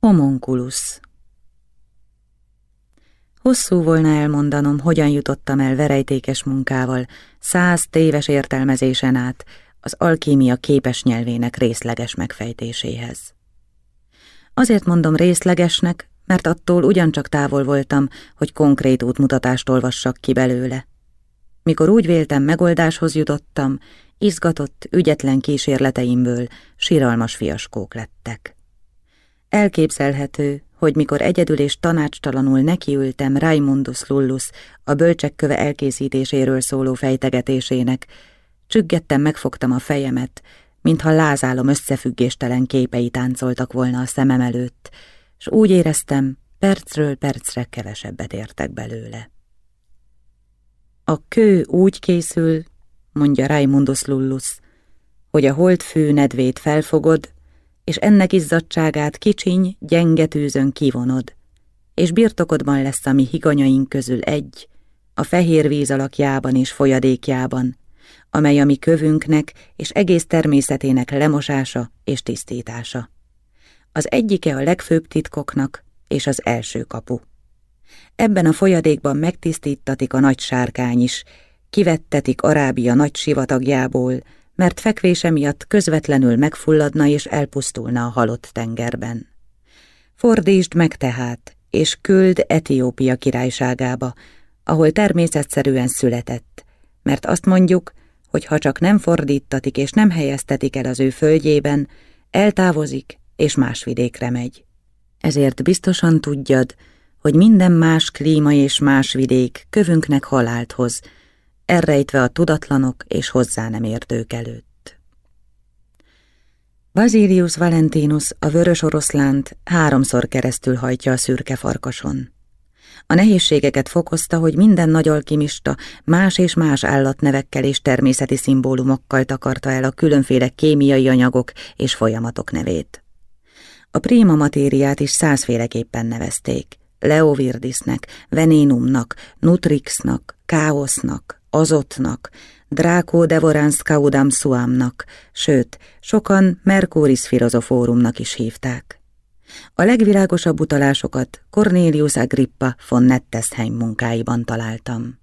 Homonkulus Hosszú volna elmondanom, hogyan jutottam el verejtékes munkával, száz téves értelmezésen át az alkímia képes nyelvének részleges megfejtéséhez. Azért mondom részlegesnek, mert attól ugyancsak távol voltam, hogy konkrét útmutatást olvassak ki belőle. Mikor úgy véltem, megoldáshoz jutottam, izgatott, ügyetlen kísérleteimből siralmas fiaskók lettek. Elképzelhető, hogy mikor egyedül és tanácstalanul nekiültem Raimundus Lullus a bölcsekköve elkészítéséről szóló fejtegetésének, csüggettem megfogtam a fejemet, mintha lázálom összefüggéstelen képei táncoltak volna a szemem előtt, és úgy éreztem, percről percre kevesebbet értek belőle. A kő úgy készül, mondja Raimundus Lullus, hogy a holdfő nedvét felfogod, és ennek izzadságát kicsiny, gyenge tűzön kivonod, és birtokodban lesz a mi higanyaink közül egy, a fehér víz alakjában és folyadékjában, amely a mi kövünknek és egész természetének lemosása és tisztítása. Az egyike a legfőbb titkoknak és az első kapu. Ebben a folyadékban megtisztítatik a nagy sárkány is, kivettetik Arábia nagy sivatagjából, mert fekvése miatt közvetlenül megfulladna és elpusztulna a halott tengerben. Fordítsd meg tehát, és küld Etiópia királyságába, ahol természetszerűen született, mert azt mondjuk, hogy ha csak nem fordítatik és nem helyeztetik el az ő földjében, eltávozik és más vidékre megy. Ezért biztosan tudjad, hogy minden más klíma és más vidék kövünknek halált hoz, elrejtve a tudatlanok és hozzá nem értők előtt. Basilius Valentinus a vörös oroszlánt háromszor keresztül hajtja a szürke farkason. A nehézségeket fokozta, hogy minden nagy alkimista más és más állatnevekkel és természeti szimbólumokkal takarta el a különféle kémiai anyagok és folyamatok nevét. A prima matériát is százféleképpen nevezték. Leovirdisnek, venénumnak, nutrixnak, káosznak, azotnak, Draco devorans caudam suamnak, sőt, sokan Mercuris filozofórumnak is hívták. A legvilágosabb utalásokat Cornelius Agrippa von Nettesheim munkáiban találtam.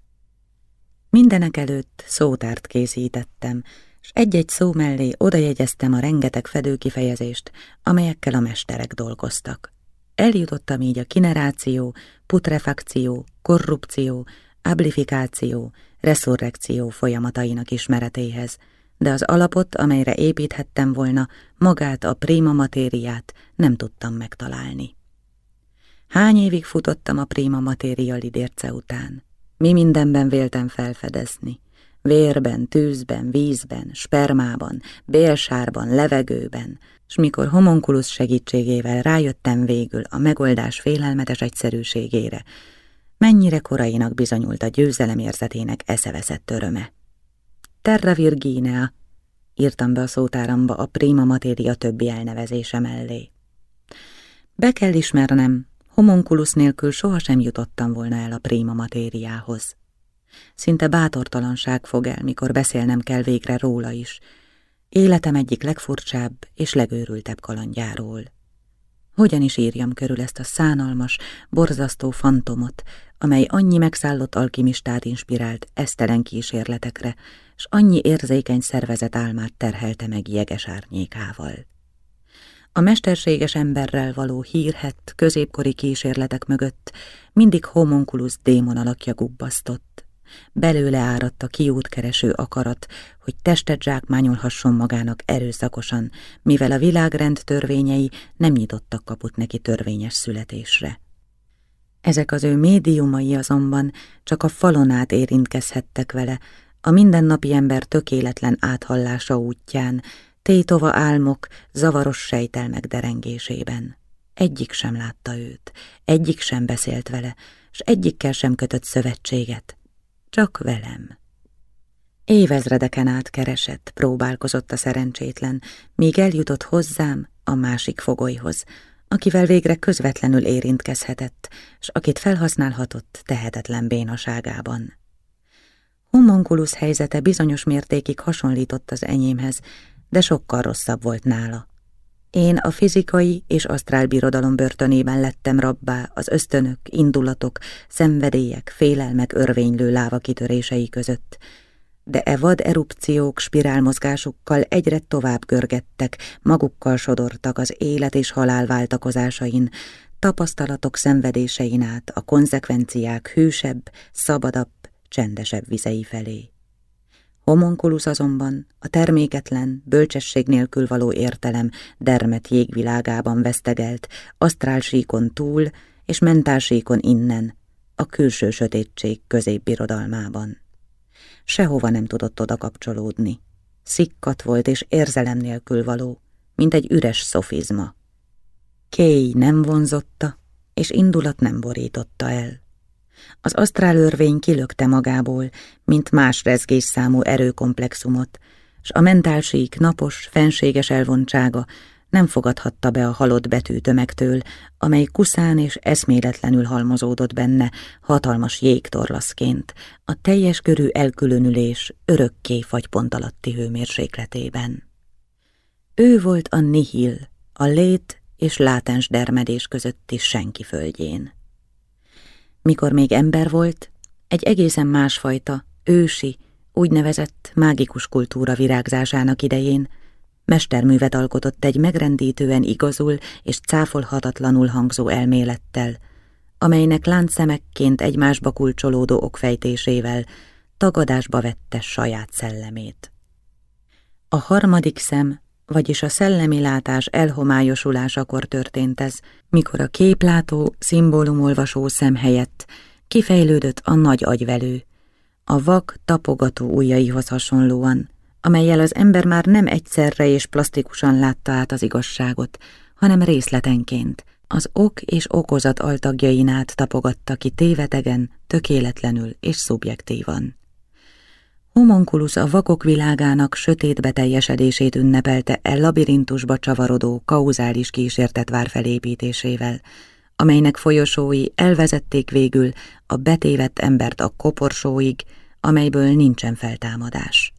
Mindenek előtt szótárt készítettem, s egy-egy szó mellé odajegyeztem a rengeteg fedőkifejezést, amelyekkel a mesterek dolgoztak. Eljutottam így a kineráció, putrefakció, korrupció, ablifikáció, resurrekció folyamatainak ismeretéhez, de az alapot, amelyre építhettem volna, magát a prima matériát nem tudtam megtalálni. Hány évig futottam a prima matéria lidérce után? Mi mindenben véltem felfedezni? Vérben, tűzben, vízben, spermában, bélsárban, levegőben, s mikor homonkulus segítségével rájöttem végül a megoldás félelmetes egyszerűségére, mennyire korainak bizonyult a győzelem érzetének eszeveszett öröme. Terra Virginea, írtam be a szótáramba a prima matéria többi elnevezése mellé. Be kell ismernem, homonkulusz nélkül sohasem jutottam volna el a prima matériához. Szinte bátortalanság fog el, mikor beszélnem kell végre róla is, életem egyik legfurcsább és legőrültebb kalandjáról. Hogyan is írjam körül ezt a szánalmas, borzasztó fantomot, amely annyi megszállott alkimistát inspirált esztelen kísérletekre, s annyi érzékeny szervezet álmát terhelte meg jeges árnyékával. A mesterséges emberrel való hírhet, középkori kísérletek mögött mindig homonkulus démon alakja gubbasztott. Belőle áradt a kiútkereső akarat, hogy testet zsákmányolhasson magának erőszakosan, mivel a világrend törvényei nem nyitottak kaput neki törvényes születésre. Ezek az ő médiumai azonban csak a falon át érintkezhettek vele, a mindennapi ember tökéletlen áthallása útján, tétova álmok, zavaros sejtelmek derengésében. Egyik sem látta őt, egyik sem beszélt vele, s egyikkel sem kötött szövetséget, csak velem. Évezredeken át keresett, próbálkozott a szerencsétlen, míg eljutott hozzám, a másik fogolyhoz, akivel végre közvetlenül érintkezhetett, s akit felhasználhatott tehetetlen bénaságában. Homunculus helyzete bizonyos mértékig hasonlított az enyémhez, de sokkal rosszabb volt nála. Én a fizikai és asztrálbirodalom börtönében lettem rabbá az ösztönök, indulatok, szenvedélyek, félelmek örvénylő láva kitörései között, de e vad erupciók spirálmozgásukkal egyre tovább görgettek, magukkal sodortak az élet és halál váltakozásain, tapasztalatok szenvedésein át a konzekvenciák hűsebb, szabadabb, csendesebb vizei felé. Homonkulusz azonban a terméketlen, bölcsesség nélkül való értelem dermet jégvilágában vesztegelt, asztrálsíkon túl és mentálsíkon innen, a külső sötétség középbirodalmában. Sehova nem tudott oda kapcsolódni. Szikkat volt és érzelem nélkül való, mint egy üres szofizma. Kéj nem vonzotta, és indulat nem borította el. Az asztrálörvény kilökte magából, mint más rezgésszámú erőkomplexumot, s a mentálsík napos, fenséges elvontsága nem fogadhatta be a halott betűtömegtől, amely kuszán és eszméletlenül halmozódott benne, hatalmas jégtorlaszként, a teljes körű elkülönülés örökké fagypont alatti hőmérsékletében. Ő volt a nihil, a lét és látens dermedés közötti senki földjén. Mikor még ember volt, egy egészen másfajta, ősi, úgynevezett mágikus kultúra virágzásának idején mesterművet alkotott egy megrendítően igazul és cáfolhatatlanul hangzó elmélettel, amelynek láncszemekként egymásba kulcsolódó okfejtésével tagadásba vette saját szellemét. A harmadik szem vagyis a szellemi látás elhomályosulásakor történt ez, mikor a képlátó, szimbólumolvasó szem helyett kifejlődött a nagy agyvelő, a vak tapogató ujjaihoz hasonlóan, amelyel az ember már nem egyszerre és plastikusan látta át az igazságot, hanem részletenként, az ok és okozat altagjain át tapogatta ki tévetegen, tökéletlenül és szubjektívan. Homonkulusz a vakok világának sötét beteljesedését ünnepelte el labirintusba csavarodó, kauzális kísértet vár felépítésével, amelynek folyosói elvezették végül a betévett embert a koporsóig, amelyből nincsen feltámadás.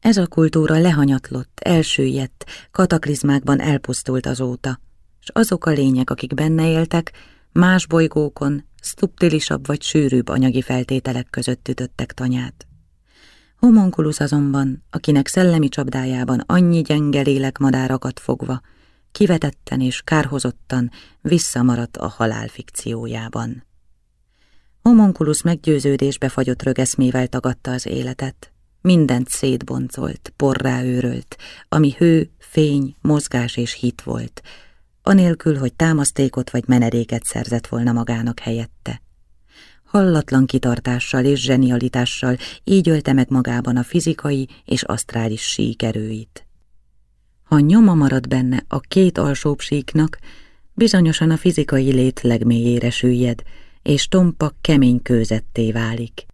Ez a kultúra lehanyatlott, elsüllyedt, kataklizmákban elpusztult azóta, és azok a lények, akik benne éltek, más bolygókon, szubtilisabb vagy sűrűbb anyagi feltételek között ütöttek tanyát. Homonkulusz azonban, akinek szellemi csapdájában annyi gyenge lélekmadárakat fogva, kivetetten és kárhozottan visszamaradt a halál fikciójában. Homonkulusz meggyőződésbe fagyott rögeszmével tagadta az életet, mindent szétboncolt, porrá őrölt, ami hő, fény, mozgás és hit volt, anélkül, hogy támasztékot vagy menedéket szerzett volna magának helyette hallatlan kitartással és zsenialitással így ölte meg magában a fizikai és asztrális síkerőit. Ha nyoma marad benne a két alsóbb síknak, bizonyosan a fizikai lét legmélyére süllyed, és tompa kemény kőzetté válik.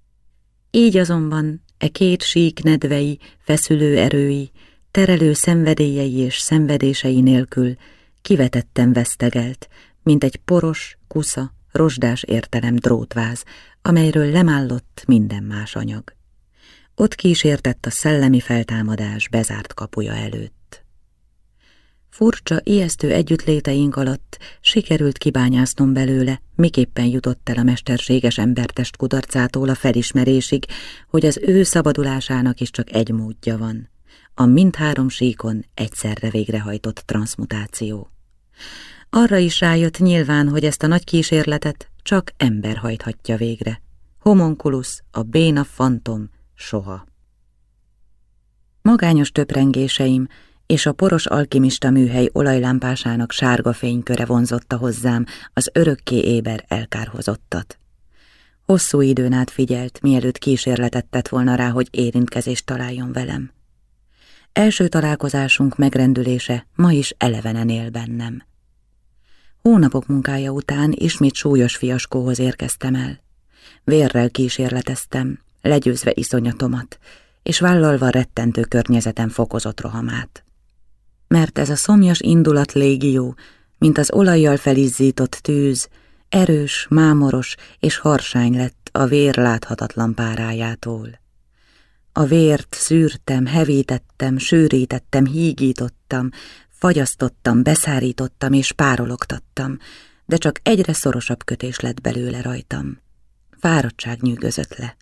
Így azonban e két sík nedvei, feszülő erői, terelő szenvedélyei és szenvedései nélkül kivetetten vesztegelt, mint egy poros, kusza, rozsdás értelem drótváz, amelyről lemállott minden más anyag. Ott kísértett a szellemi feltámadás bezárt kapuja előtt. Furcsa, ijesztő együttléteink alatt sikerült kibányásznom belőle, miképpen jutott el a mesterséges embertest kudarcától a felismerésig, hogy az ő szabadulásának is csak egy módja van. A mindhárom síkon egyszerre végrehajtott transmutáció. Arra is rájött nyilván, hogy ezt a nagy kísérletet csak ember hajthatja végre. Homonkulusz, a béna fantom, soha. Magányos töprengéseim és a poros alkimista műhely olajlámpásának sárga fényköre vonzotta hozzám az örökké éber elkárhozottat. Hosszú időn át figyelt, mielőtt kísérletet tett volna rá, hogy érintkezést találjon velem. Első találkozásunk megrendülése ma is elevenen él bennem. Hónapok munkája után ismét súlyos fiaskóhoz érkeztem el. Vérrel kísérleteztem, legyőzve iszonyatomat, és vállalva rettentő környezetem fokozott rohamát. Mert ez a szomjas indulat légió, mint az olajjal felizzított tűz, erős, mámoros és harsány lett a vér láthatatlan párájától. A vért szűrtem, hevítettem, sűrítettem, hígítottam, Fagyasztottam, beszárítottam és párologtattam, de csak egyre szorosabb kötés lett belőle rajtam. Fáradtság nyűgözött le.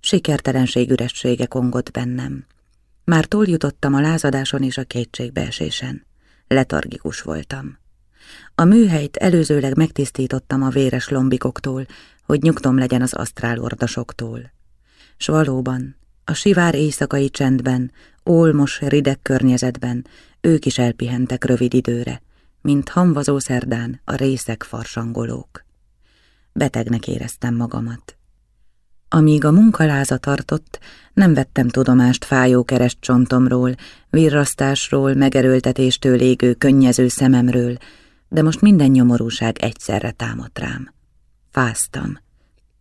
Sikertelenség üressége kongott bennem. Már túljutottam a lázadáson és a kétségbeesésen. Letargikus voltam. A műhelyt előzőleg megtisztítottam a véres lombikoktól, hogy nyugtom legyen az asztrálordasoktól. S valóban, a sivár éjszakai csendben, olmos, rideg környezetben ők is elpihentek rövid időre, mint hamvazó szerdán a részek farsangolók. Betegnek éreztem magamat. Amíg a munkaláza tartott, nem vettem tudomást fájó kereszt csontomról, virrasztásról, megerőltetéstől égő könnyező szememről, de most minden nyomorúság egyszerre támadt rám. Fáztam.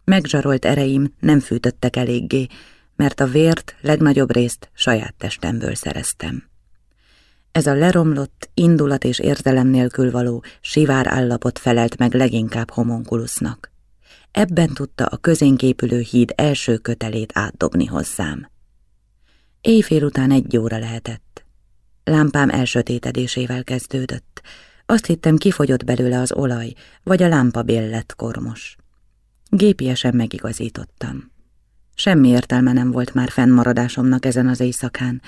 Megzsarolt ereim nem fűtöttek eléggé, mert a vért legnagyobb részt saját testemből szereztem. Ez a leromlott, indulat és érzelem nélkül való sivár állapot felelt meg leginkább homonkulusznak. Ebben tudta a közénképülő híd első kötelét átdobni hozzám. Éjfél után egy óra lehetett. Lámpám elsötétedésével kezdődött. Azt hittem, kifogyott belőle az olaj, vagy a lámpabél lett kormos. Gépiesen megigazítottam. Semmi értelme nem volt már fennmaradásomnak ezen az éjszakán,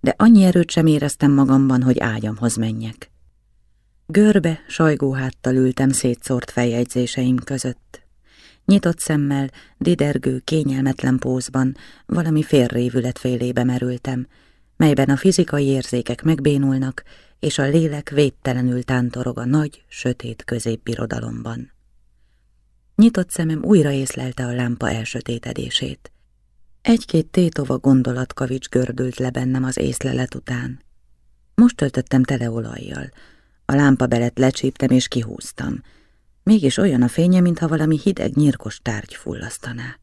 de annyi erőt sem éreztem magamban, hogy ágyamhoz menjek. Görbe, sajgó háttal ültem szétszórt feljegyzéseim között. Nyitott szemmel, didergő, kényelmetlen pózban valami félrévület félébe merültem, melyben a fizikai érzékek megbénulnak, és a lélek védtelenül tántorog a nagy, sötét középbirodalomban. Nyitott szemem újra észlelte a lámpa elsötétedését. Egy-két tétova gondolatkavics gördült le bennem az észlelet után. Most töltöttem tele olajjal. A lámpa belet lecsíptem és kihúztam. Mégis olyan a fénye, mintha valami hideg, nyírkos tárgy fullasztaná.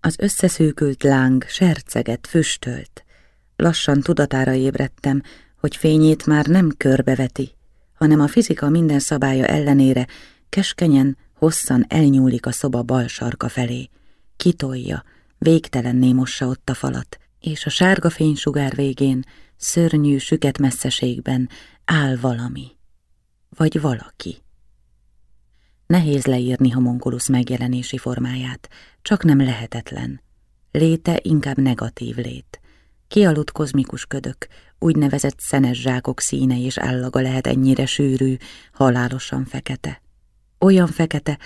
Az összeszűkült láng serceget, füstölt. Lassan tudatára ébredtem, hogy fényét már nem körbeveti, hanem a fizika minden szabálya ellenére keskenyen, hosszan elnyúlik a szoba bal sarka felé, kitolja, végtelenné mossa ott a falat, és a sárga fénysugár végén, szörnyű, süket messzeségben áll valami, vagy valaki. Nehéz leírni homonkulusz megjelenési formáját, csak nem lehetetlen. Léte inkább negatív lét. Kialudt kozmikus ködök, úgynevezett szenes zsákok színe és állaga lehet ennyire sűrű, halálosan fekete. Olyan fekete,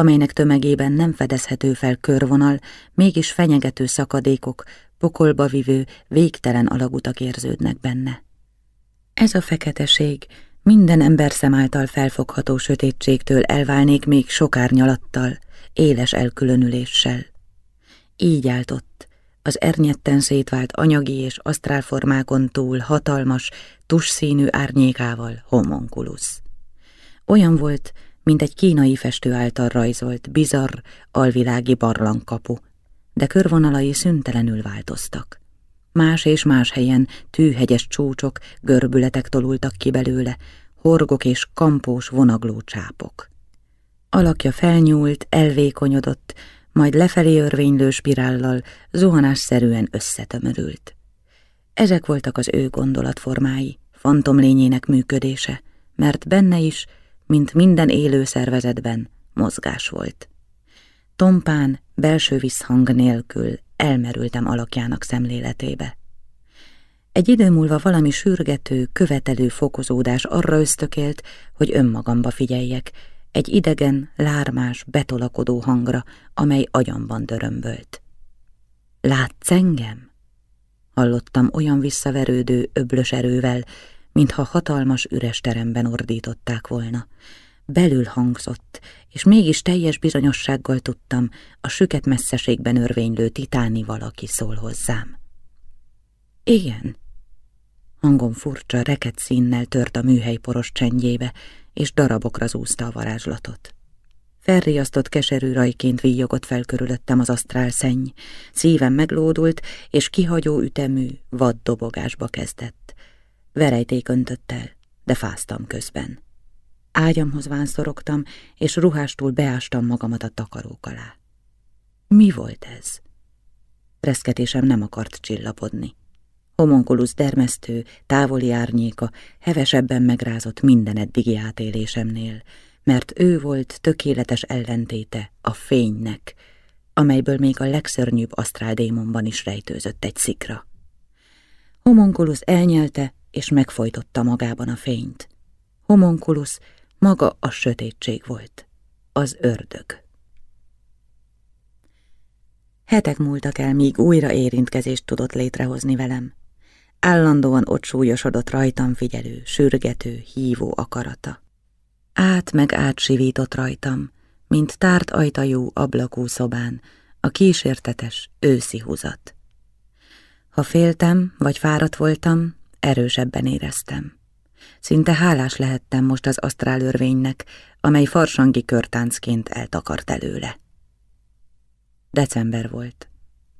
amelynek tömegében nem fedezhető fel körvonal, mégis fenyegető szakadékok, pokolba vivő, végtelen alagutak érződnek benne. Ez a feketeség minden ember szem által felfogható sötétségtől elválnék még sok árnyalattal, éles elkülönüléssel. Így állt ott, az ernyetten szétvált anyagi és asztrálformákon túl hatalmas, tusszínű árnyékával homonkulusz. Olyan volt, mint egy kínai festő által rajzolt, bizarr, alvilági barlangkapu, de körvonalai szüntelenül változtak. Más és más helyen tűhegyes csúcsok, görbületek tolultak ki belőle, horgok és kampós vonagló csápok. Alakja felnyúlt, elvékonyodott, majd lefelé örvénylő spirállal zuhanásszerűen összetömörült. Ezek voltak az ő gondolatformái, fantomlényének működése, mert benne is mint minden élő szervezetben, mozgás volt. Tompán, belső visszhang nélkül elmerültem alakjának szemléletébe. Egy idő múlva valami sürgető, követelő fokozódás arra ösztökélt, hogy önmagamba figyeljek, egy idegen, lármás, betolakodó hangra, amely agyamban dörömbölt. Látsz engem? Hallottam olyan visszaverődő, öblös erővel, mintha hatalmas üres teremben ordították volna. Belül hangzott, és mégis teljes bizonyossággal tudtam, a süket messzeségben örvénylő titáni valaki szól hozzám. Igen. Hangom furcsa, reket színnel tört a műhely poros csendjébe, és darabokra zúzta a varázslatot. Felriasztott keserű rajként víjogott fel körülöttem az asztrál szenny, szívem meglódult, és kihagyó ütemű, vad dobogásba kezdett. Verejték öntött el, de fáztam közben. Ágyamhoz vánszorogtam, és ruhástól beástam magamat a takarók alá. Mi volt ez? Reszketésem nem akart csillapodni. Homonkulusz dermesztő, távoli árnyéka hevesebben megrázott minden eddigi átélésemnél, mert ő volt tökéletes ellentéte a fénynek, amelyből még a legszörnyűbb asztráldémonban is rejtőzött egy szikra. Homonkulusz elnyelte és megfojtotta magában a fényt. Homonkulusz maga a sötétség volt, az ördög. Hetek múltak el, míg újra érintkezést tudott létrehozni velem. Állandóan ott súlyosodott rajtam figyelő, sürgető, hívó akarata. Át meg átsivított rajtam, mint tárt ajtajú ablakú szobán, a kísértetes őszi húzat. Ha féltem, vagy fáradt voltam, erősebben éreztem. Szinte hálás lehettem most az asztrálörvénynek, amely farsangi körtáncként eltakart előle. December volt.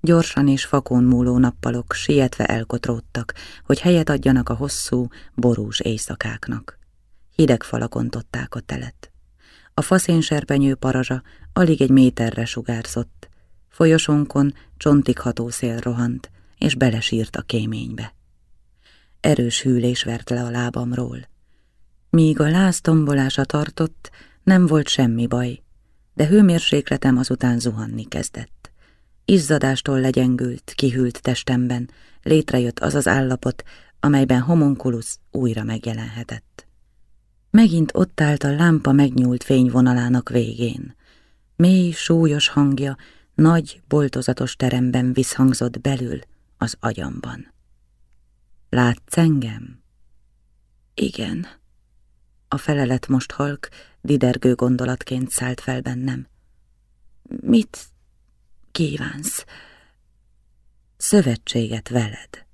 Gyorsan és fakón múló nappalok sietve elkotródtak, hogy helyet adjanak a hosszú, borús éjszakáknak. Hideg falakon tották a telet. A faszénserpenyő parazsa alig egy méterre sugárzott. Folyosónkon csontig ható szél rohant, és belesírt a kéménybe. Erős hűlés vert le a lábamról. Míg a láz tombolása tartott, nem volt semmi baj, de hőmérsékletem azután zuhanni kezdett. Izzadástól legyengült, kihűlt testemben, létrejött az az állapot, amelyben homonkulusz újra megjelenhetett. Megint ott állt a lámpa megnyúlt fényvonalának végén. Mély, súlyos hangja nagy, boltozatos teremben visszhangzott belül az agyamban. Látsz engem? Igen. A felelet most halk, didergő gondolatként szállt fel bennem. Mit kívánsz? Szövetséget veled.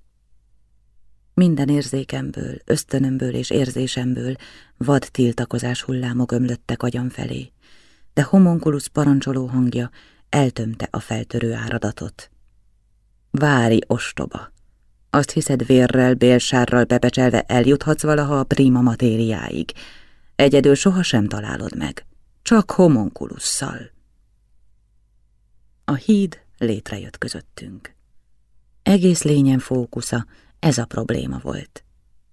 Minden érzékemből, ösztönömből és érzésemből vad tiltakozás hullámok ömlöttek agyam felé, de homonkulusz parancsoló hangja eltömte a feltörő áradatot. Vári ostoba! Azt hiszed vérrel, bélsárral bepecselve eljuthatsz valaha a prima matériáig. Egyedül sohasem találod meg, csak homonkulusszal. A híd létrejött közöttünk. Egész lényen fókusza, ez a probléma volt.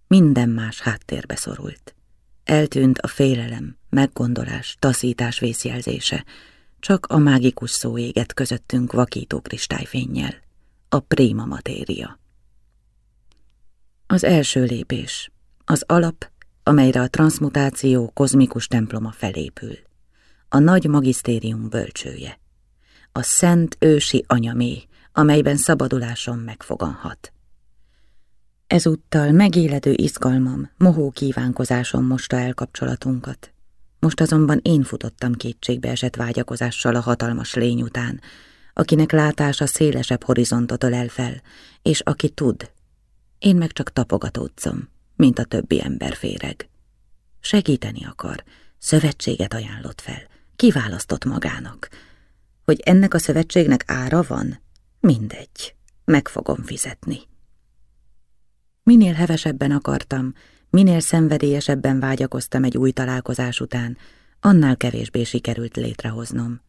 Minden más háttérbe szorult. Eltűnt a félelem, meggondolás, taszítás vészjelzése, csak a mágikus szó égett közöttünk vakító kristályfénnyel. A préma matéria. Az első lépés. Az alap, amelyre a transmutáció kozmikus temploma felépül. A nagy magisztérium bölcsője. A szent ősi anyamé, amelyben szabadulásom megfoganhat. Ezúttal megéledő izgalmam, mohó kívánkozásom mosta el kapcsolatunkat. Most azonban én futottam kétségbe esett vágyakozással a hatalmas lény után, akinek látása szélesebb horizontot ölel fel, és aki tud, én meg csak tapogatódzom, mint a többi ember féreg. Segíteni akar, szövetséget ajánlott fel, kiválasztott magának. Hogy ennek a szövetségnek ára van? Mindegy, meg fogom fizetni. Minél hevesebben akartam, minél szenvedélyesebben vágyakoztam egy új találkozás után, annál kevésbé sikerült létrehoznom.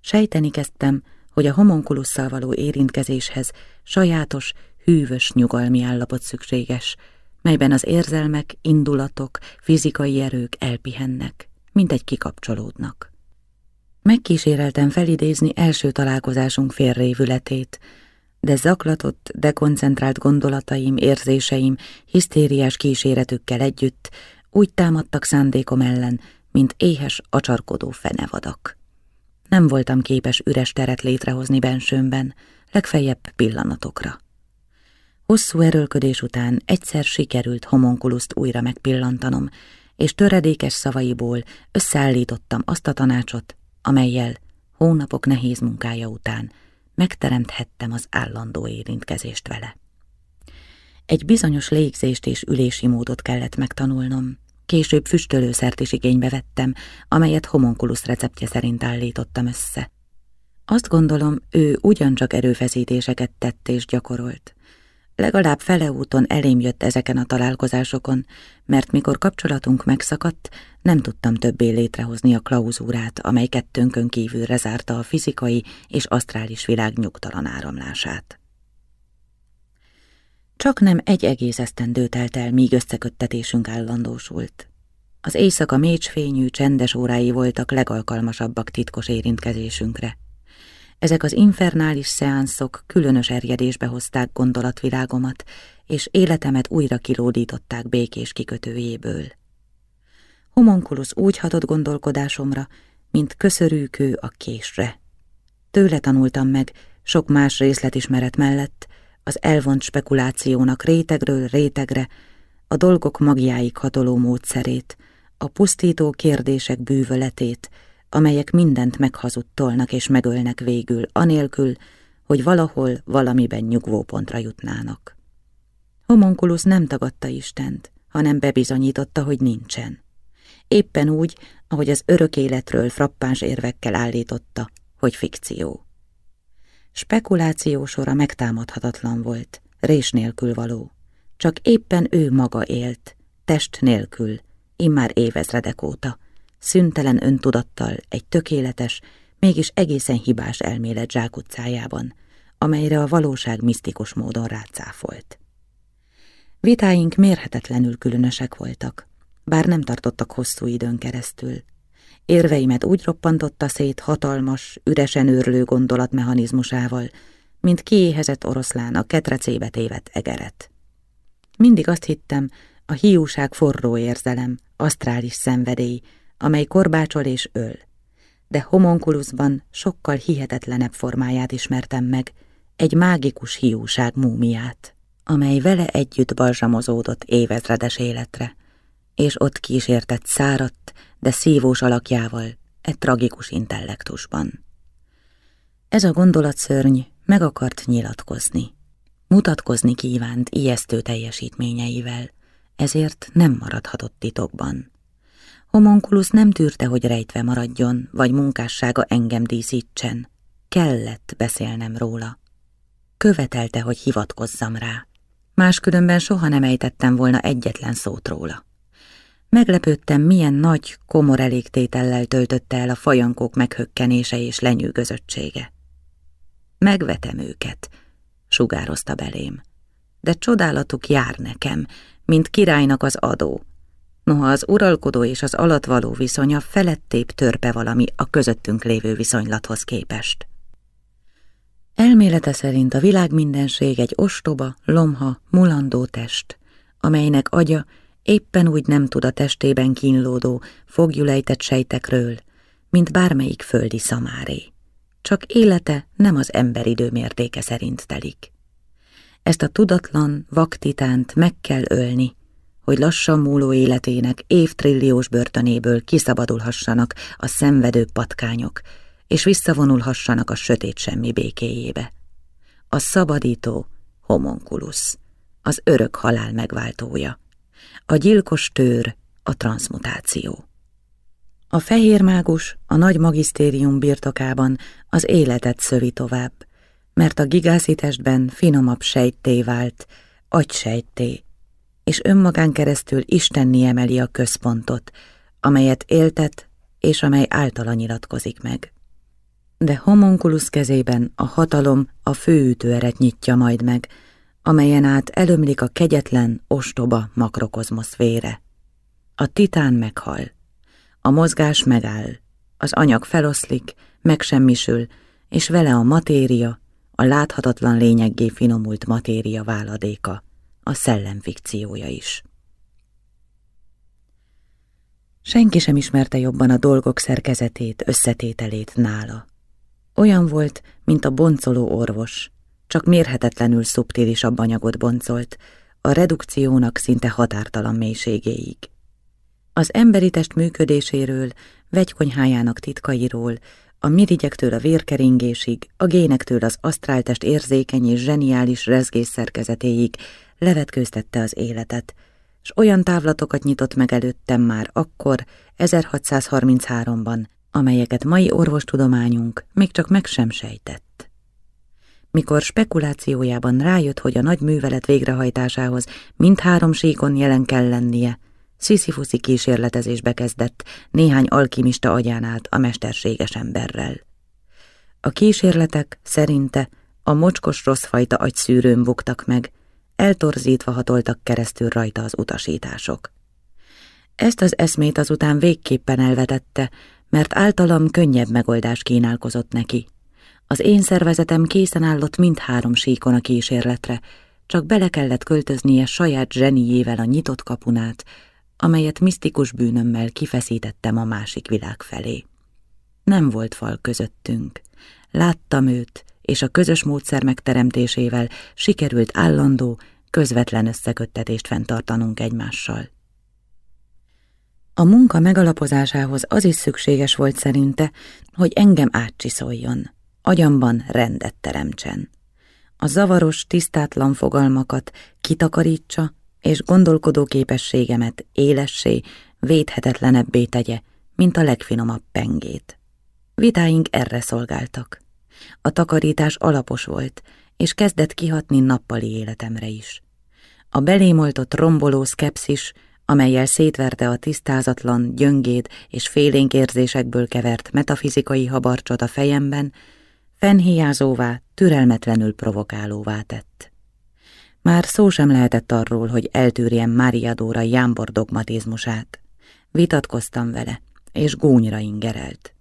Sejteni kezdtem, hogy a homonkulusszal való érintkezéshez sajátos, hűvös nyugalmi állapot szükséges, melyben az érzelmek, indulatok, fizikai erők elpihennek, mint egy kikapcsolódnak. Megkíséreltem felidézni első találkozásunk félrévületét, de zaklatott, dekoncentrált gondolataim, érzéseim, hisztériás kíséretükkel együtt úgy támadtak szándékom ellen, mint éhes, acsarkodó fenevadak. Nem voltam képes üres teret létrehozni bensőmben, legfeljebb pillanatokra. Hosszú erőlködés után egyszer sikerült homonkuluszt újra megpillantanom, és töredékes szavaiból összeállítottam azt a tanácsot, amelyel hónapok nehéz munkája után megteremthettem az állandó érintkezést vele. Egy bizonyos légzést és ülési módot kellett megtanulnom, később füstölőszert is igénybe vettem, amelyet homonkulusz receptje szerint állítottam össze. Azt gondolom, ő ugyancsak erőfeszítéseket tett és gyakorolt. Legalább fele úton elém jött ezeken a találkozásokon, mert mikor kapcsolatunk megszakadt, nem tudtam többé létrehozni a klauzúrát, amely kettőnkön kívülre zárta a fizikai és asztrális világ nyugtalan áramlását. Csak nem egy egész esztendő telt el, míg összeköttetésünk állandósult. Az éjszaka mécsfényű, csendes órái voltak legalkalmasabbak titkos érintkezésünkre. Ezek az infernális szeánszok különös erjedésbe hozták gondolatvilágomat, és életemet újra kilódították békés kikötőjéből. Homonkulusz úgy hatott gondolkodásomra, mint köszörűkő a késre. Tőle tanultam meg, sok más részletismeret mellett, az elvont spekulációnak rétegről rétegre, a dolgok magjáig hatoló módszerét, a pusztító kérdések bűvöletét, amelyek mindent meghazudtolnak és megölnek végül, anélkül, hogy valahol valamiben nyugvópontra jutnának. Homonkulusz nem tagadta Istent, hanem bebizonyította, hogy nincsen. Éppen úgy, ahogy az örök életről frappáns érvekkel állította, hogy fikció. Spekuláció sora megtámadhatatlan volt, rés nélkül való. Csak éppen ő maga élt, test nélkül, immár évezredek óta, szüntelen öntudattal egy tökéletes, mégis egészen hibás elmélet zsákutcájában, amelyre a valóság misztikus módon rácáfolt. Vitáink mérhetetlenül különösek voltak, bár nem tartottak hosszú időn keresztül. Érveimet úgy roppantotta szét hatalmas, üresen őrlő gondolatmechanizmusával, mint kiéhezett oroszlán a ketrecébe tévedt egeret. Mindig azt hittem, a hiúság forró érzelem, asztrális szenvedély, amely korbácsol és öl. De homonkuluszban sokkal hihetetlenebb formáját ismertem meg, egy mágikus hiúság múmiát, amely vele együtt balzsamozódott évezredes életre, és ott kísértett száradt, de szívós alakjával, egy tragikus intellektusban. Ez a gondolatszörny meg akart nyilatkozni. Mutatkozni kívánt ijesztő teljesítményeivel, ezért nem maradhatott titokban. Homonkulusz nem tűrte, hogy rejtve maradjon, vagy munkássága engem díszítsen. Kellett beszélnem róla. Követelte, hogy hivatkozzam rá. Máskülönben soha nem ejtettem volna egyetlen szót róla. Meglepődtem, milyen nagy, komor elégtétellel töltötte el a fajankók meghökkenése és lenyűgözöttsége. Megvetem őket, sugározta belém. De csodálatuk jár nekem, mint királynak az adó. Noha az uralkodó és az alatvaló viszonya felettébb törpe valami a közöttünk lévő viszonylathoz képest. Elmélete szerint a világ mindenség egy ostoba, lomha, mulandó test, amelynek agya éppen úgy nem tud a testében kínlódó, fogjulejtett sejtekről, mint bármelyik földi szamáré. Csak élete nem az emberidő mértéke szerint telik. Ezt a tudatlan, vaktitánt meg kell ölni, hogy lassan múló életének évtrilliós börtönéből kiszabadulhassanak a szenvedő patkányok, és visszavonulhassanak a sötét semmi békéjébe. A szabadító homonkulusz, az örök halál megváltója, a gyilkos tőr, a transmutáció. A fehér mágus a nagy magisztérium birtokában az életet szövi tovább, mert a gigászi testben finomabb sejtté vált, agysejtté, és önmagán keresztül Istenni emeli a központot, amelyet éltet, és amely általa nyilatkozik meg. De homonkulusz kezében a hatalom a főütőeret nyitja majd meg, amelyen át elömlik a kegyetlen, ostoba makrokozmosz vére. A titán meghal, a mozgás megáll, az anyag feloszlik, megsemmisül, és vele a matéria, a láthatatlan lényeggé finomult matéria váladéka, a szellem fikciója is. Senki sem ismerte jobban a dolgok szerkezetét, összetételét nála. Olyan volt, mint a boncoló orvos, csak mérhetetlenül szubtilisabb anyagot boncolt, a redukciónak szinte határtalan mélységéig. Az emberi test működéséről, vegykonyhájának titkairól, a mirigyektől a vérkeringésig, a génektől az asztráltest érzékeny és zseniális rezgés szerkezetéig levetkőztette az életet, s olyan távlatokat nyitott meg előttem már akkor, 1633-ban, amelyeket mai orvostudományunk még csak meg sem sejtett. Mikor spekulációjában rájött, hogy a nagy művelet végrehajtásához mindhárom síkon jelen kell lennie, sziszifuszi kísérletezésbe kezdett néhány alkimista agyán át a mesterséges emberrel. A kísérletek szerinte a mocskos rosszfajta agyszűrőn buktak meg, eltorzítva hatoltak keresztül rajta az utasítások. Ezt az eszmét azután végképpen elvetette, mert általam könnyebb megoldás kínálkozott neki. Az én szervezetem készen állott mindhárom síkon a kísérletre, csak bele kellett költöznie saját zseniével a nyitott kapunát, amelyet misztikus bűnömmel kifeszítettem a másik világ felé. Nem volt fal közöttünk. Láttam őt, és a közös módszer megteremtésével sikerült állandó, közvetlen összeköttetést fenntartanunk egymással. A munka megalapozásához az is szükséges volt szerinte, hogy engem átcsiszoljon, agyamban rendet teremtsen. A zavaros, tisztátlan fogalmakat kitakarítsa, és gondolkodó képességemet élessé, védhetetlenebbé tegye, mint a legfinomabb pengét. Vitáink erre szolgáltak. A takarítás alapos volt, és kezdett kihatni nappali életemre is. A belémoltott romboló szkepszis, amelyel szétverte a tisztázatlan, gyöngéd és félénk érzésekből kevert metafizikai habarcsot a fejemben, fennhiázóvá, türelmetlenül provokálóvá tett. Már szó sem lehetett arról, hogy eltűrjem Mária Dóra jámbor dogmatizmusát. Vitatkoztam vele, és gúnyra ingerelt.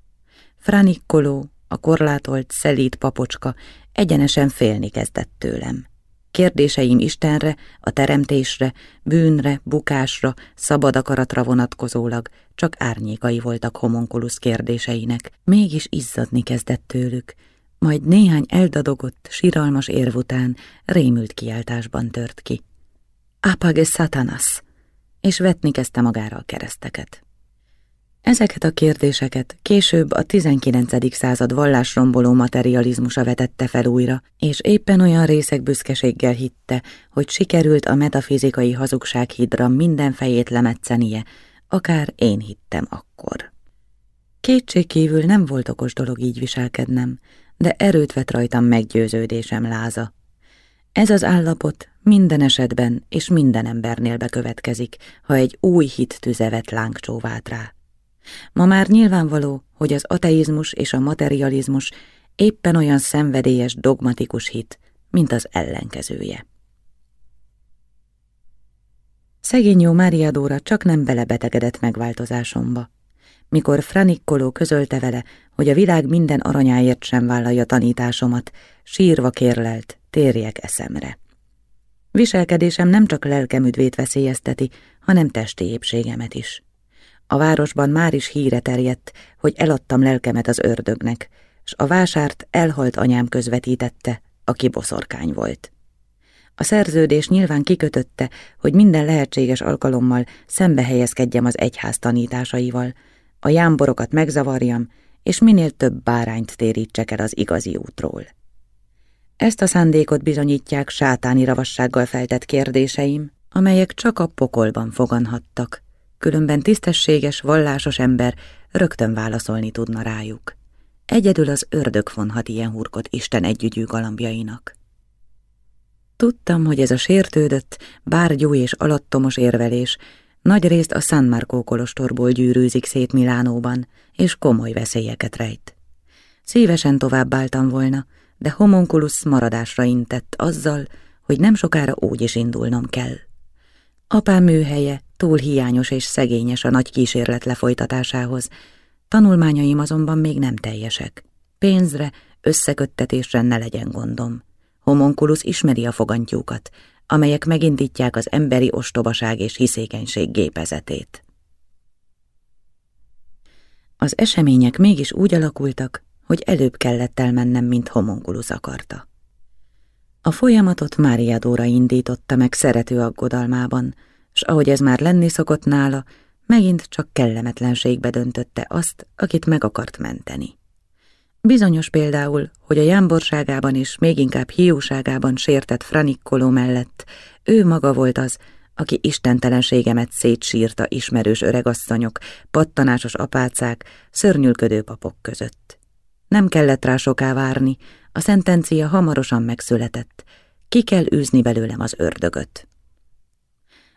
Franikkoló, a korlátolt, szelít papocska egyenesen félni kezdett tőlem. Kérdéseim Istenre, a teremtésre, bűnre, bukásra, szabad akaratra vonatkozólag csak árnyékai voltak homonkulusz kérdéseinek, mégis izzadni kezdett tőlük, majd néhány eldadogott, siralmas érv után rémült kiáltásban tört ki. Apage satanas! És vetni kezdte magára a kereszteket. Ezeket a kérdéseket később a 19. század vallásromboló materializmusa vetette fel újra, és éppen olyan részek büszkeséggel hitte, hogy sikerült a metafizikai hazugság hidra minden fejét lemetszenie, akár én hittem akkor. Kétségkívül nem volt okos dolog így viselkednem, de erőt vett rajtam meggyőződésem láza. Ez az állapot minden esetben és minden embernél bekövetkezik, ha egy új hit tüzevet lángcsóvát rá. Ma már nyilvánvaló, hogy az ateizmus és a materializmus éppen olyan szenvedélyes dogmatikus hit, mint az ellenkezője. Szegény jó Mária Dóra csak nem belebetegedett megváltozásomba. Mikor Franikkoló közölte vele, hogy a világ minden aranyáért sem vállalja tanításomat, sírva kérlelt, térjek eszemre. Viselkedésem nem csak lelkemüdvét veszélyezteti, hanem testi épségemet is. A városban már is híre terjedt, hogy eladtam lelkemet az ördögnek, s a vásárt elhalt anyám közvetítette, aki boszorkány volt. A szerződés nyilván kikötötte, hogy minden lehetséges alkalommal szembe helyezkedjem az egyház tanításaival, a jámborokat megzavarjam, és minél több bárányt térítsek el az igazi útról. Ezt a szándékot bizonyítják sátáni ravassággal feltett kérdéseim, amelyek csak a pokolban foganhattak, különben tisztességes, vallásos ember rögtön válaszolni tudna rájuk. Egyedül az ördög vonhat ilyen hurkot Isten együgyű galambjainak. Tudtam, hogy ez a sértődött, bárgyú és alattomos érvelés nagy részt a San Marco kolostorból gyűrűzik szét Milánóban, és komoly veszélyeket rejt. Szívesen továbbáltam volna, de homunculus maradásra intett azzal, hogy nem sokára úgy is indulnom kell. Apám műhelye túl hiányos és szegényes a nagy kísérlet lefolytatásához, tanulmányaim azonban még nem teljesek. Pénzre, összeköttetésre ne legyen gondom. Homunculus ismeri a fogantyúkat, amelyek megindítják az emberi ostobaság és hiszékenység gépezetét. Az események mégis úgy alakultak, hogy előbb kellett elmennem, mint homunculus akarta. A folyamatot Mária Dóra indította meg szerető aggodalmában, s ahogy ez már lenni szokott nála, megint csak kellemetlenségbe döntötte azt, akit meg akart menteni. Bizonyos például, hogy a jámborságában és még inkább hiúságában sértett Franikkoló mellett ő maga volt az, aki istentelenségemet szétsírta ismerős öregasszonyok, pattanásos apácák, szörnyülködő papok között. Nem kellett rá soká várni, a szentencia hamarosan megszületett, ki kell űzni belőlem az ördögöt.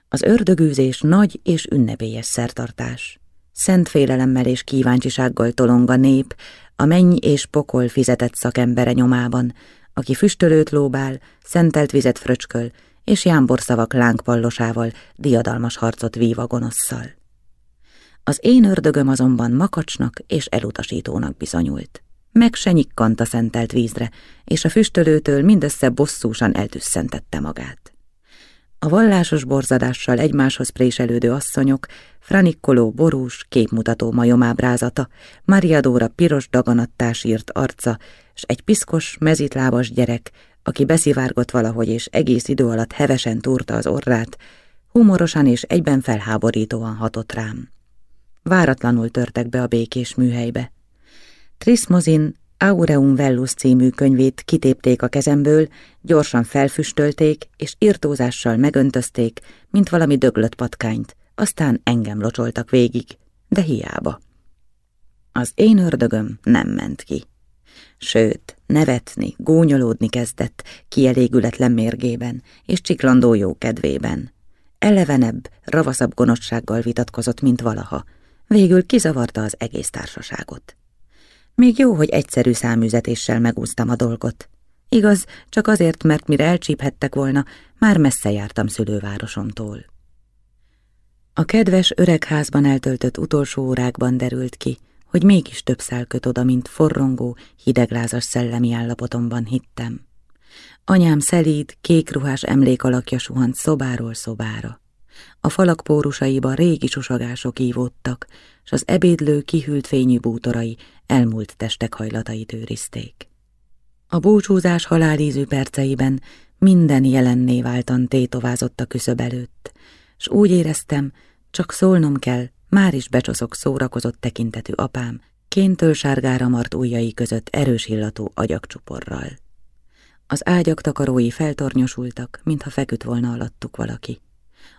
Az ördögűzés nagy és ünnepélyes szertartás. Szent félelemmel és kíváncsisággal tolong a nép, a menny és pokol fizetett szakembere nyomában, aki füstölőt lóbál, szentelt vizet fröcsköl, és jámborszavak lángpallosával diadalmas harcot vív a gonosszal. Az én ördögöm azonban makacsnak és elutasítónak bizonyult. Meg se nyikkant a szentelt vízre, és a füstölőtől mindössze bosszúsan eltüsszentette magát. A vallásos borzadással egymáshoz préselődő asszonyok, Franikkoló borús, képmutató majomábrázata, Mariadóra piros daganattás írt arca, s egy piszkos, mezitlábas gyerek, aki beszivárgott valahogy és egész idő alatt hevesen túrta az orrát, humorosan és egyben felháborítóan hatott rám. Váratlanul törtek be a békés műhelybe. Trismozin Aureum Vellus című könyvét kitépték a kezemből, gyorsan felfüstölték, és irtózással megöntözték, mint valami döglött patkányt, aztán engem locsoltak végig, de hiába. Az én ördögöm nem ment ki. Sőt, nevetni, gúnyolódni kezdett kielégületlen mérgében és csiklandó jó kedvében. Elevenebb, ravaszabb gonoszsággal vitatkozott, mint valaha. Végül kizavarta az egész társaságot. Még jó, hogy egyszerű száműzetéssel megúztam a dolgot. Igaz, csak azért, mert mire elcsíphettek volna, már messze jártam szülővárosomtól. A kedves öregházban eltöltött utolsó órákban derült ki, hogy mégis több szál köt oda, mint forrongó, hideglázas szellemi állapotomban hittem. Anyám szelíd, kékruhás emlékalakja suhant szobáról szobára. A falak pórusaiba régi susagások ívódtak, s az ebédlő kihűlt fényű bútorai elmúlt testek hajlatait őrizték. A búcsúzás halálízű perceiben minden jelenné váltan tétovázott a küszöb előtt, s úgy éreztem, csak szólnom kell, már is becsoszok szórakozott tekintetű apám, kéntől sárgára mart ujjai között erős illatú agyakcsuporral. Az ágyak takarói feltornyosultak, mintha feküdt volna alattuk valaki.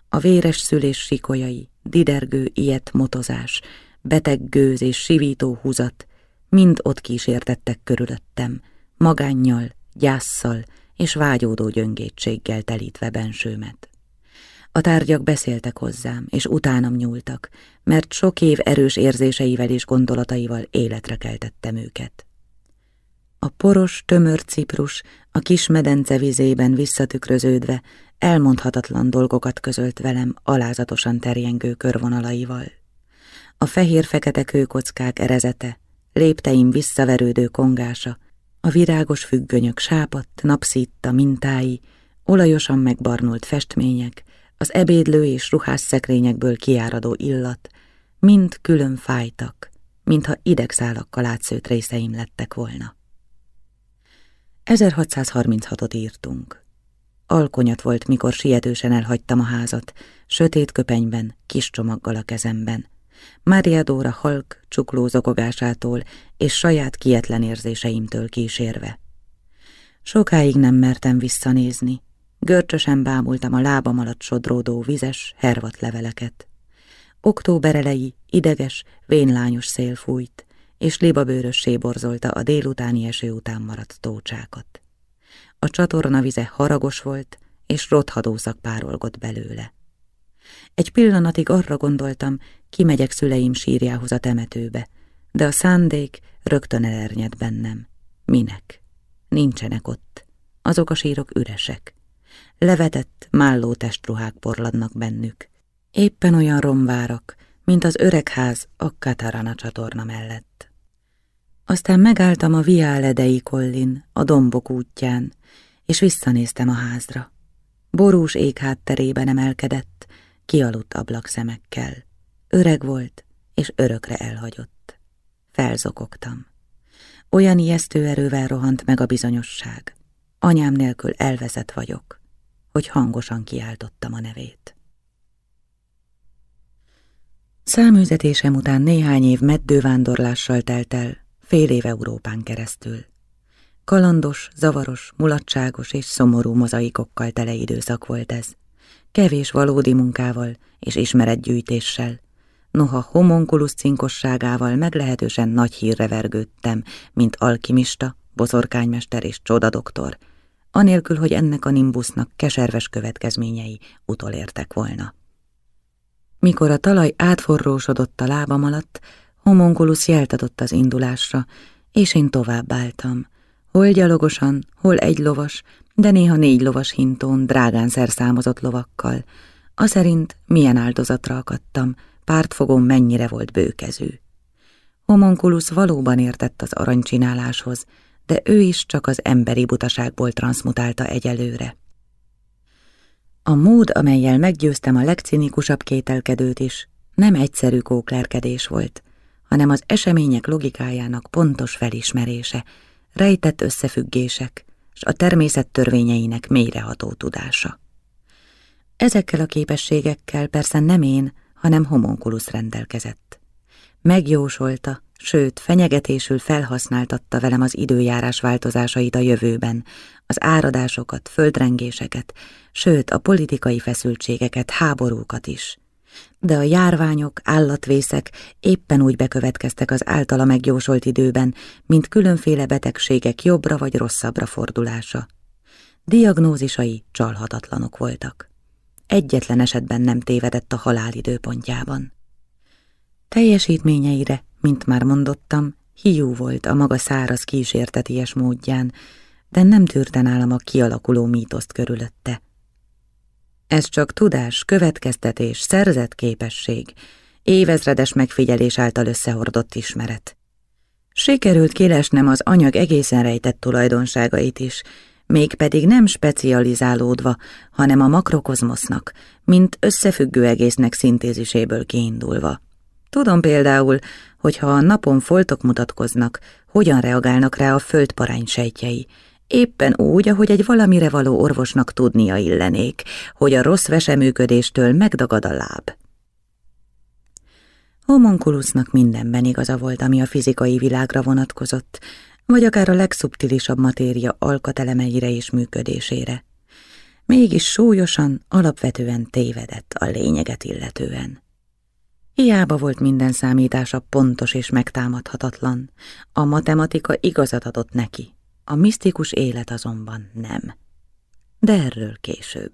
A véres szülés sikolyai, didergő ilyet motozás, beteg gőz és sivító húzat mind ott kísértettek körülöttem, magánnyal, gyásszal és vágyódó gyöngétséggel telítve bensőmet. A tárgyak beszéltek hozzám, és utánam nyúltak, mert sok év erős érzéseivel és gondolataival életre keltettem őket. A poros, tömör ciprus a kis medence vizében visszatükröződve elmondhatatlan dolgokat közölt velem alázatosan terjengő körvonalaival. A fehér-fekete kőkockák erezete, lépteim visszaverődő kongása, a virágos függönyök sápadt, napszítta mintái, olajosan megbarnult festmények, az ebédlő és ruhás szekrényekből kiáradó illat, mind külön fájtak, mintha idegszálakkal átszőtt részeim lettek volna. 1636-ot írtunk. Alkonyat volt, mikor sietősen elhagytam a házat, sötét köpenyben, kis csomaggal a kezemben. Mária Dóra halk, csukló zokogásától és saját kietlen érzéseimtől kísérve. Sokáig nem mertem visszanézni. Görcsösen bámultam a lábam alatt sodródó vizes, hervat leveleket. Október elejé, ideges, vénlányos szél fújt, és libabőrössé borzolta a délutáni eső után maradt tócsákat. A csatorna vize haragos volt, és rothadószak párolgott belőle. Egy pillanatig arra gondoltam, kimegyek szüleim sírjához a temetőbe, de a szándék rögtön elernyed bennem. Minek? Nincsenek ott. Azok a sírok üresek. Levetett, málló testruhák porladnak bennük. Éppen olyan romvárak, mint az öregház a Katarana csatorna mellett. Aztán megálltam a Viáledei kollin, a dombok útján, és visszanéztem a házra. Borús ég hátterében emelkedett, kialudt ablakszemekkel. Öreg volt, és örökre elhagyott. Felzokogtam. Olyan ijesztő erővel rohant meg a bizonyosság. Anyám nélkül elveszett vagyok, hogy hangosan kiáltottam a nevét. Száműzetésem után néhány év meddővándorlással telt el, fél év Európán keresztül. Kalandos, zavaros, mulatságos és szomorú mozaikokkal tele időszak volt ez. Kevés valódi munkával és ismeretgyűjtéssel. Noha homonkulusz cinkosságával meglehetősen nagy hírre vergődtem, mint alkimista, boszorkánymester és csodadoktor, anélkül, hogy ennek a nimbusznak keserves következményei utolértek volna. Mikor a talaj átforrósodott a lábam alatt, homonkulusz jelt adott az indulásra, és én tovább álltam, hol gyalogosan, hol egy lovas, de néha négy lovas hintón, drágán szerszámozott lovakkal, a szerint milyen áldozatra akadtam, pártfogom mennyire volt bőkezű. Homonkulusz valóban értett az aranycsináláshoz, de ő is csak az emberi butaságból transmutálta egyelőre. A mód, amelyel meggyőztem a legcinikusabb kételkedőt is, nem egyszerű kóklerkedés volt, hanem az események logikájának pontos felismerése, rejtett összefüggések, s a természet törvényeinek mélyreható tudása. Ezekkel a képességekkel persze nem én, hanem homonkulusz rendelkezett. Megjósolta, sőt, fenyegetésül felhasználtatta velem az időjárás változásait a jövőben, az áradásokat, földrengéseket, sőt, a politikai feszültségeket, háborúkat is. De a járványok, állatvészek éppen úgy bekövetkeztek az általa megjósolt időben, mint különféle betegségek jobbra vagy rosszabbra fordulása. Diagnózisai csalhatatlanok voltak. Egyetlen esetben nem tévedett a halál időpontjában. Teljesítményeire mint már mondottam, hiú volt a maga száraz kísérteties módján, de nem tűrte nálam a kialakuló mítoszt körülötte. Ez csak tudás, következtetés, szerzett képesség, évezredes megfigyelés által összehordott ismeret. Sikerült kilesnem az anyag egészen rejtett tulajdonságait is, mégpedig nem specializálódva, hanem a makrokozmosznak, mint összefüggő egésznek szintéziséből kiindulva. Tudom például, hogyha a napon foltok mutatkoznak, hogyan reagálnak rá a földparány sejtjei, éppen úgy, ahogy egy valamire való orvosnak tudnia illenék, hogy a rossz veseműködéstől megdagad a láb. Homonkulusznak mindenben igaza volt, ami a fizikai világra vonatkozott, vagy akár a legszubtilisabb matéria alkatelemeire és működésére. Mégis súlyosan, alapvetően tévedett a lényeget illetően. Hiába volt minden számítása pontos és megtámadhatatlan. A matematika igazat adott neki, a misztikus élet azonban nem. De erről később.